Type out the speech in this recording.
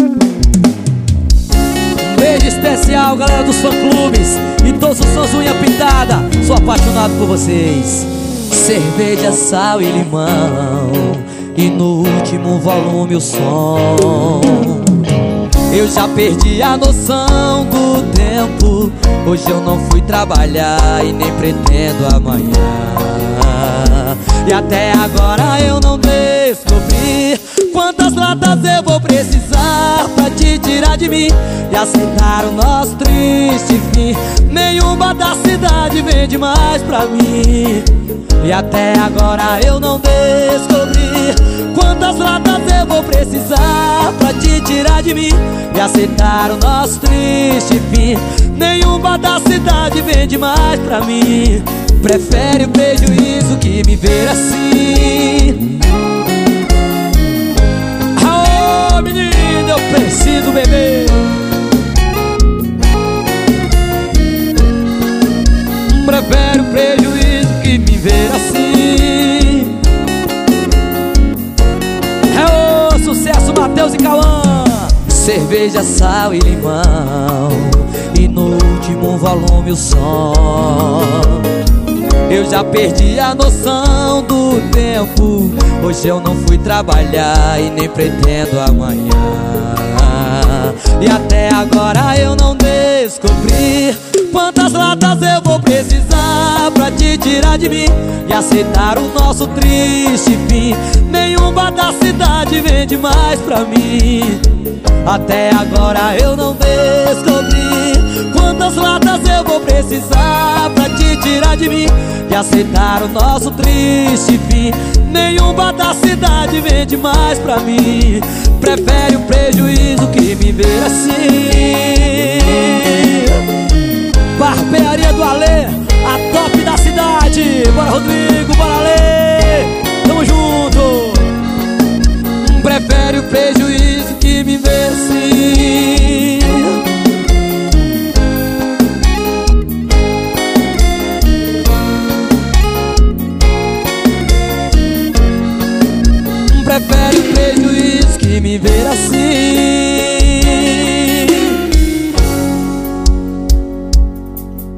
Um beijo especial, galera dos fã-clubes E todos os sons unha pintada. Sou apaixonado por vocês. Cerveja, sal e limão. E no último volume o som. Eu já perdi a noção do tempo. Hoje eu não fui trabalhar e nem pretendo amanhã. E até agora eu não descobri Quantas latas eu vou de mim E aceitar o nosso triste fim. Nenhuma da cidade vende mais pra mim. E até agora eu não descobri Quantas latas eu vou precisar pra te tirar de mim E aceitar o nosso triste fim. Nenhuma da cidade vende mais pra mim. Prefere o prejuízo que me ver assim preciso beber Prefere o prejuízo que me ver assim. É o sucesso Matheus e Cauã. Cerveja, sal e limão. E no último volume o som Eu já perdi a noção do tempo. Hoje eu não fui trabalhar e nem pretendo amanhã E até agora eu não descobri Quantas latas eu vou precisar pra te tirar de mim E aceitar o nosso triste fim. Nenhuma da cidade vende mais pra mim. Até agora eu não descobri Quantas latas eu vou precisar pra te tirar de mim E aceitar o nosso triste fim Nenhuma da cidade vende mais pra mim. Prefere o prejuízo que me ver assim. Barbearia do Alê, a top da cidade. Bora Rodrigo, viver assim.